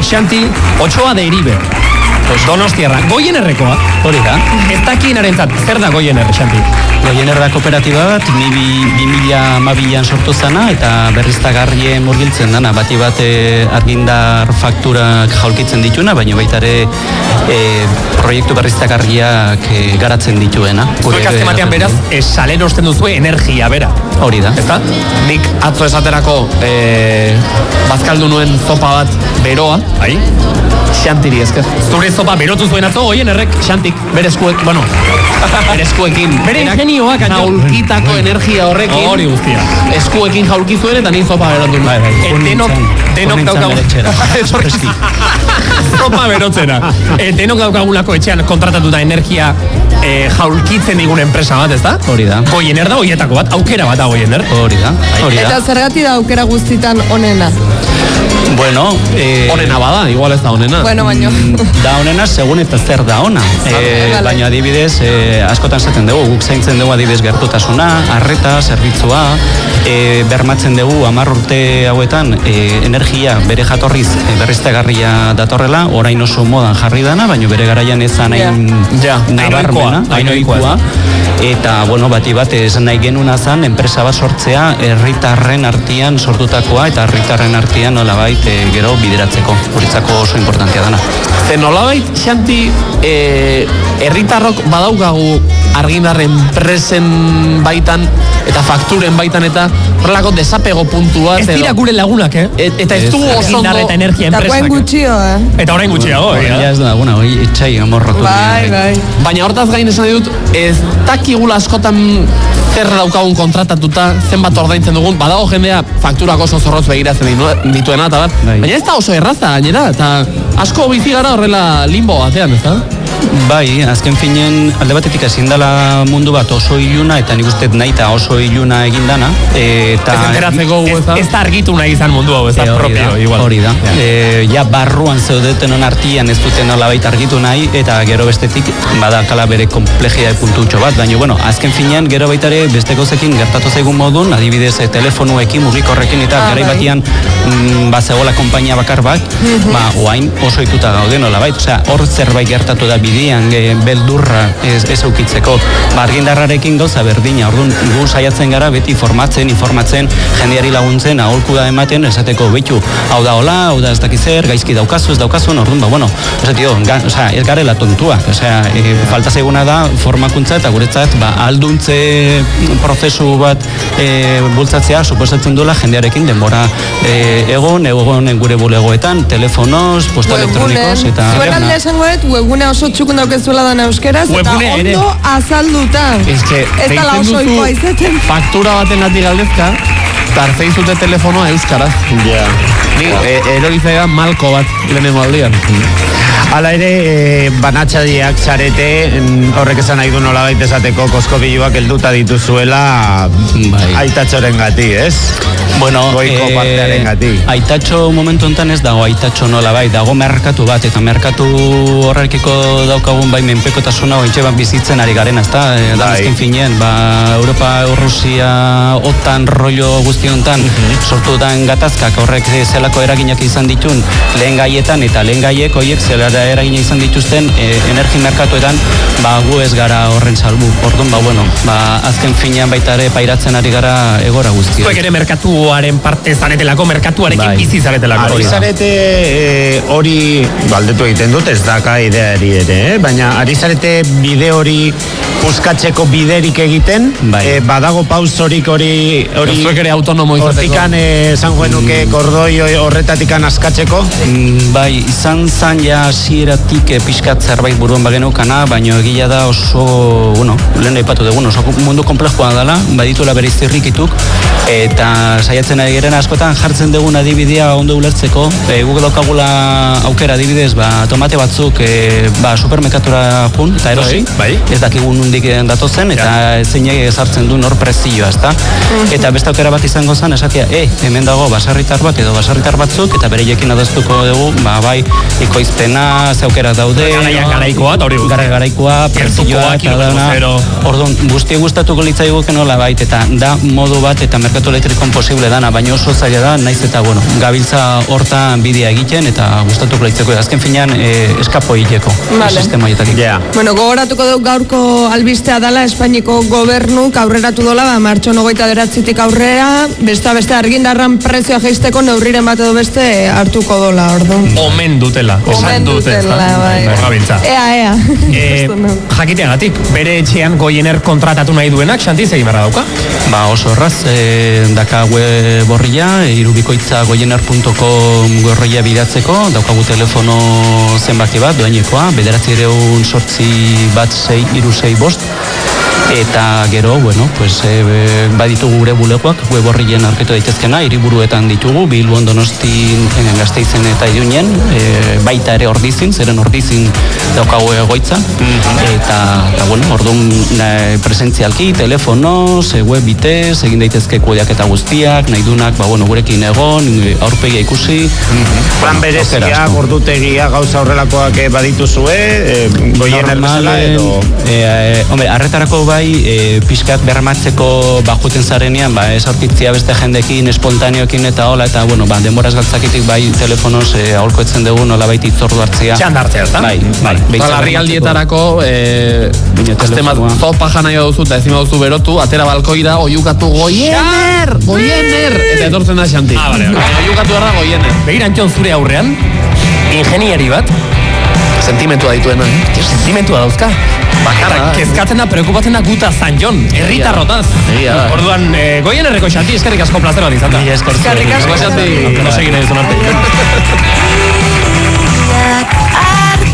Xanti Ochoa de Iribe. Pues Donostiarra, goien errekoa. Hori da. Ez dakienaren zat, zer da goien erre, Xanti? Goiener da kooperatiba bat, mi bi, mila mabilan sortu zana, eta berriztagarrie murgiltzen dana, bati bat eh, argindar fakturak jaulkitzen dituna, baina baita ere eh, proiektu berriztagarriak eh, garatzen dituena. Zuek azte batean beraz, eh, salen osten duzu energia bera. Hori da. Ezta? Nik atzo esaterako eh, bazkaldu nuen zopa bat beroa, bai? Xantiri esker. Zure zopa berotu zuen atzo, oien errek Xantik, bere eskuek, bueno, bere eskuekin. Bere ingenioak, Naulkitako energia horrekin. Hori guztia. Eskuekin jaulki zuen eta ni zopa berotu. Bai, bai. denok, denok daukagu. Zopa berotzena. E, denok daukagulako etxean kontratatuta energia e, jaulkitzen digun enpresa bat, ez da? Hori da. Goiener da hoietako bat, aukera bat da goiener. Hori da. Hori Eta da. zergati da aukera guztitan onena. Bueno, eh, Onena bada, igual ez da onena. Bueno, baino. da onena segun eta zer da ona. E, Vale. baina adibidez, e, askotan zaten dugu, guk zaintzen dugu adibidez gertutasuna, arreta, zerbitzua, e, bermatzen dugu hamar urte hauetan e, energia bere jatorriz e, berriztegarria datorrela, orain oso modan jarri dana, baina bere garaian ezan hain Ja, nabarmena, ohikoa. Eta, bueno, bati bat, esan nahi genuna zan, enpresa bat sortzea, herritarren artian sortutakoa, eta herritarren artian nolabait e, gero bideratzeko. Horitzako oso importantea dana. Ze nolabait, Xanti, e, herritarrok badaukagu argindarren presen baitan eta fakturen baitan eta horrelako desapego puntua. Ez dira gure lagunak, eh? Et, eta ez dugu oso ondo... eta energia Eta enpresak. koen gutxio, eh? Eta orain gutxiago, eh? ja ez da, bueno, hori etxai amorratu. Bai, bai. Baina hortaz gain esan dut, ez dakigula askotan zer daukagun kontratatuta, zenbat ordaintzen dugun, badago jendea fakturak oso zorrotz begiratzen ditu- dituena, eta bat, Bai. baina ez da oso erraza, gainera, eta asko bizi gara horrela limbo batean, ez da? Bai, azken finen alde batetik ezin dela mundu bat oso iluna eta nik uste nahi eta oso iluna egin dana. Eta Ez enteratzeko Ez, ez da? ez da argitu nahi izan mundu hau, ez da E, propio, da, igual. Hori da. Ja. E, ja barruan zeudetenon artian ez duten nolabait argitu nahi eta gero bestetik badakala bere komplejia puntutxo bat, baina bueno, azken finean gero baita ere beste gauzekin gertatu zaigun modun, adibidez e, telefonuekin, mugikorrekin eta Ah, garai bai. batian mm, ba zegoela konpainia bakar bat, ba oain oso ituta gaude nolabait, osea hor zerbait gertatu da bidean e, beldurra ez, ez eukitzeko. Ba argindarrarekin gauza berdina. Orduan gu saiatzen gara beti formatzen, informatzen, jendeari laguntzen, aholku da ematen, esateko behitu, hau da hola, hau da ez dakiz zer, gaizki daukazu, ez daukazu, orduan, ba, bueno, esatio, ga, osea, ez garela tontuak, osea, e, falta zaiguna da formakuntza eta guretzat, ba, alduntze prozesu bat e, bultzatzea, suposatzen duela jendearekin denbora e, egon, egon gure bulegoetan, telefonos, posta elektronikos, eta... Zuen alde esango dut, webgune oso txukun daukezuela da euskeraz, eta Webgune ere. ondo azalduta. Ez que, Ez dala deitzen oso ikoa izaten. faktura baten gati galdezka, tartzei zute telefonoa euskaraz. Ja. Ni, e, erori zaidan malko bat, lehenengo aldian. Hala ere, e, banatxadiak zarete, mm, horrek esan nahi du nolabait esateko koskobiluak helduta dituzuela Bai. aitatxoren gati, ez? Bueno, Goiko eh, partearen gati. Aitatxo momentu honetan ez dago aitatxo nola bai, dago merkatu bat, eta merkatu horrekiko daukagun bai menpekotasuna ointxe bat bizitzen ari garen, ezta? E, da Bai. finean, ba, Europa, Rusia, OTAN, rollo guzti honetan, sortu dan gatazkak horrek zelako eraginak izan ditun lehen gaietan, eta lehen gaiek horiek zelara eragina izan dituzten e, energi merkatuetan, ba, gu ez gara horren salbu. Orduan, ba, bueno, ba, azken finean baita ere pairatzen ari gara egora guztia. Zuek ere merkatuaren parte zaretelako, merkatuarekin Bai. bizi zaretelako. Ari zarete e, hori galdetu egiten dut, ez daka ideari ere, eh? baina ari zarete bide hori puskatzeko biderik egiten, Bai. e, badago pausorik hori hori Zuek ere autonomo izateko. hortikan eh, esan joen nuke kordoi horretatikan askatzeko? Mm, Bai, izan zan ja hasieratik eh, pixkat zerbait buruan bageneukana, baina egia da oso, bueno, lehen aipatu dugun, oso mundu komplexua dela, badituela bere iztirrikituk, eta saiatzen ari garen askotan jartzen dugun adibidea ondo ulertzeko, e, guk daukagula aukera adibidez, ba, tomate batzuk e, ba, supermerkatura jun, eta erosi, Bai, bai. ez dakigun nundik datozen, eta zein ezartzen du nor prezioa, ezta? Eta beste aukera bat izango zen, esatia, e, hemen dago basarritar bat edo basarritar batzuk, eta bereiekin adostuko dugu, ba, bai, ikoizpena, dana zeukera daude. Garaia garaikoa, eta hori. Gara garaikoa, prezioa, eta dana. Orduan, guzti gustatuko litzaiguke nola bait, eta da modu bat, eta merkatu elektrikon posible dana, baina oso zaila da, naiz eta, bueno, gabiltza hortan bidea egiten, eta gustatuko litzeko. Azken finean, e, eskapo hileko, Vale. sistema hietatik. Ja. Bueno, gogoratuko dut gaurko albistea dala Espainiko gobernuk aurreratu dola, ba, martxon ogoita beratzitik aurrera, besta beste argindarran prezioa jeisteko neurriren bat edo beste hartuko dola, orduan. Omen dutela. esan Omen dute, bai. Hor gabiltza. Ea, ea. Eh, Ikusten dut. jakiteagatik, bere etxean goiener kontratatu nahi duenak, xanti zegin berra dauka? Ba oso erraz, e, daka web horria, e, irubikoitza goiener.com gorroia bidatzeko, daukagu telefono zenbaki bat, doainekoa, bederatzi sortzi bat sei, iru sei bost, eta gero, bueno, pues, e, be- baditugu gure bulegoak, web horrien arketu daitezkena, hiriburuetan ditugu, Bilbon donostin e, gazteizen eta iruinen, e, baita ere ordizin, zeren ordizin daukagu egoitza, eta, eta bueno, orduan na- presentzialki, telefonoz, e, web bitez, egin daitezke kudeaketa guztiak, nahi dunak, ba, bueno, gurekin egon, e, aurpegia ikusi, Plan aukera berezia, gordutegia, gauza horrelakoak eh, badituzue, e, goiener bezala edo... e, e, hombre, arretarako bai, e, pixkat bermatzeko bajuten zarenean, ba, ez aurkitzia beste jendekin, espontaneokin eta hola, eta, bueno, ba, denboraz galtzakitik bai telefonoz e, aholko etzen dugu, nola baiti itzordu hartzea. Txanda hartzea, ezta? Bai, bai. Eta behintzat larrialdietarako, eh, Baina azte bat telefonoa. zopa jana jo duzu, eta ezin duzu berotu, atera balkoira, oiukatu goiener, goiener, eta etortzen da xanti. Ah, bale, bale. Oiukatu erra goiener. Begira Antxon zure aurrean, ingenieri bat, Sentimentua dituena, eh? sentimentua dauzka. Bakarra, kezkatzen da, preokupatzen da guta San Jon, herritarrotaz. Orduan, eh, goien erreko xanti, eskerrik asko plazer bat izan da. Mila esker. Eskerrik asko. No seguiré eso arte.